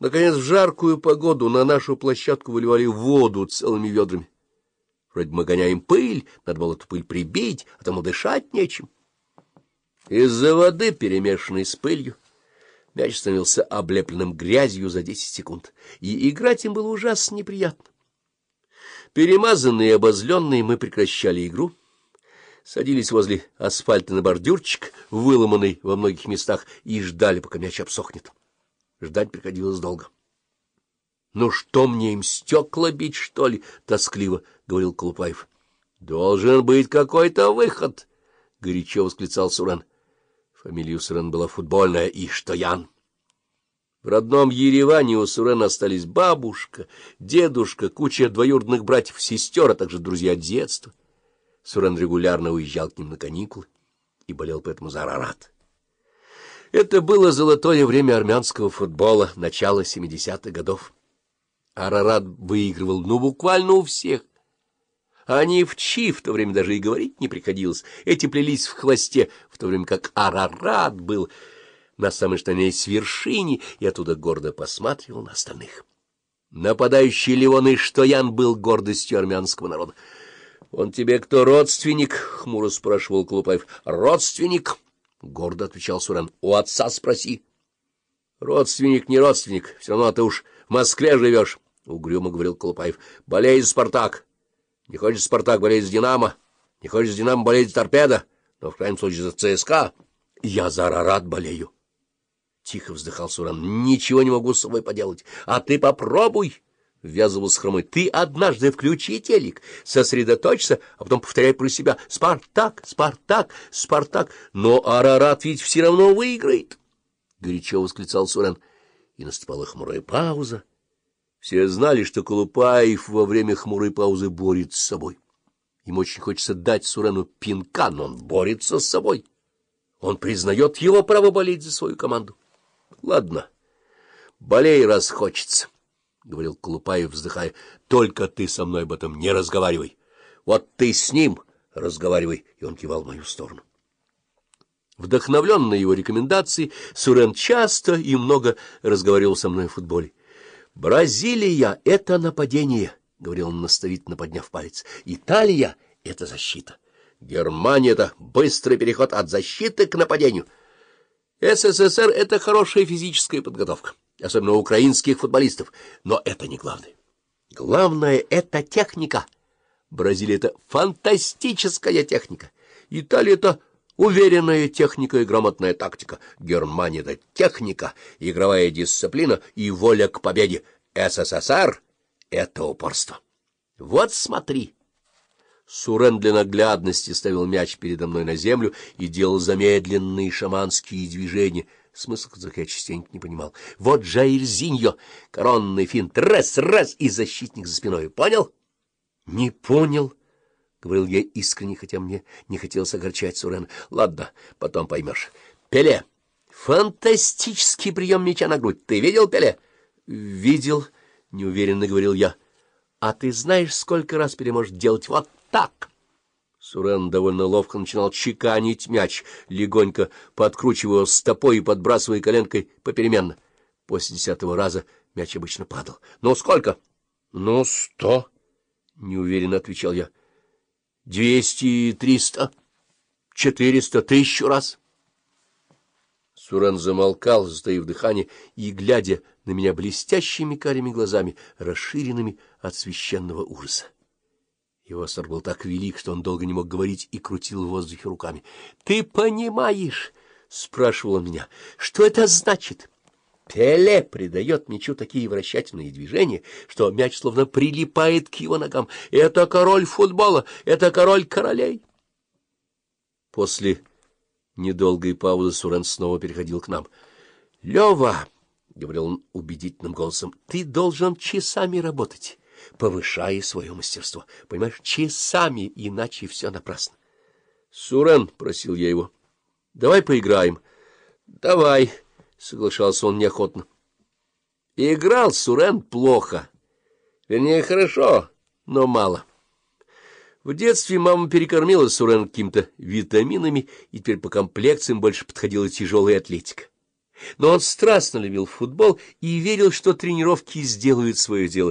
Наконец, в жаркую погоду на нашу площадку выливали воду целыми ведрами. Вроде мы гоняем пыль, надо было эту пыль прибить, а тому дышать нечем. Из-за воды, перемешанной с пылью, мяч становился облепленным грязью за десять секунд, и играть им было ужасно неприятно. Перемазанные и обозленные мы прекращали игру, садились возле асфальта на бордюрчик, выломанный во многих местах, и ждали, пока мяч обсохнет. Ждать приходилось долго. — Ну что мне им, стекла бить, что ли? — тоскливо говорил Колупаев. — Должен быть какой-то выход! — горячо восклицал Сурен. Фамилия у Сурена была футбольная — Иштоян. В родном Ереване у Сурена остались бабушка, дедушка, куча двоюродных братьев-сестер, а также друзья детства. Сурен регулярно уезжал к ним на каникулы и болел поэтому за Арарат. Это было золотое время армянского футбола, начало 70-х годов. Арарат выигрывал, ну, буквально у всех. Они в Чи в то время даже и говорить не приходилось. Эти плелись в хвосте, в то время как Арарат был на самой что с вершине и оттуда гордо посматривал на остальных. Нападающий Леон Иштоян был гордостью армянского народа. — Он тебе кто, родственник? — хмуро спрашивал Клупаев. — Родственник, — гордо отвечал Сурен. — У отца спроси. — Родственник, не родственник, все равно ты уж в Москве живешь, — угрюмо говорил Колупаев. — Болей за Спартак. Не хочешь Спартак болеть за Динамо, не хочешь Динамо болеть за Торпедо, но в крайнем случае за ЦСКА. Я за Арарат болею. Тихо вздыхал Суран. — Ничего не могу с собой поделать. А ты попробуй! —— ввязывался хромой. — Ты однажды включи телек, сосредоточься, а потом повторяй про себя «Спартак! Спартак! Спартак!» Но Арарат ведь все равно выиграет! — горячо восклицал Сурен. И наступала хмурая пауза. Все знали, что Колупаев во время хмурой паузы борется с собой. Ему очень хочется дать Сурену пинка, но он борется с собой. Он признает его право болеть за свою команду. — Ладно, болей, раз хочется. —— говорил Колупаев, вздыхая, — только ты со мной об этом не разговаривай. Вот ты с ним разговаривай, и он кивал в мою сторону. Вдохновленный его рекомендацией, Сурен часто и много разговаривал со мной о футболе. «Бразилия — это нападение», — говорил он наставительно, подняв палец. «Италия — это защита. Германия — это быстрый переход от защиты к нападению. СССР — это хорошая физическая подготовка» особенно украинских футболистов. Но это не главное. Главное — это техника. Бразилия — это фантастическая техника. Италия — это уверенная техника и грамотная тактика. Германия — это техника, игровая дисциплина и воля к победе. СССР — это упорство. Вот смотри. Сурен для наглядности ставил мяч передо мной на землю и делал замедленные шаманские движения — смысл которых я частенько не понимал. Вот Жаирзиньо, коронный финт, раз-раз, и защитник за спиной. Понял? — Не понял, — говорил я искренне, хотя мне не хотелось огорчать Сурена. — Ладно, потом поймешь. — Пеле. Фантастический прием мяча на грудь. Ты видел Пеле? — Видел, — неуверенно говорил я. — А ты знаешь, сколько раз Пеле может делать вот так? — Сурен довольно ловко начинал чеканить мяч, легонько подкручивая стопой и подбрасывая коленкой попеременно. После десятого раза мяч обычно падал. — Ну, сколько? — Ну, сто, — неуверенно отвечал я. — Двести, триста, четыреста, тысячу раз. Сурен замолкал, затаив дыхание, и, глядя на меня блестящими карими глазами, расширенными от священного ужаса. Его восторг был так велик, что он долго не мог говорить и крутил в воздухе руками. — Ты понимаешь, — спрашивал он меня, — что это значит? Пеле придает мячу такие вращательные движения, что мяч словно прилипает к его ногам. Это король футбола, это король королей. После недолгой паузы Сурен снова переходил к нам. — Лева, — говорил он убедительным голосом, — ты должен часами работать повышая свое мастерство. Понимаешь, часами, иначе все напрасно. — Сурен, — просил я его, — давай поиграем. — Давай, — соглашался он неохотно. Играл Сурен плохо. Вернее, хорошо, но мало. В детстве мама перекормила Сурен какими-то витаминами, и теперь по комплекциям больше подходила тяжелая атлетика. Но он страстно любил футбол и верил, что тренировки сделают свое дело.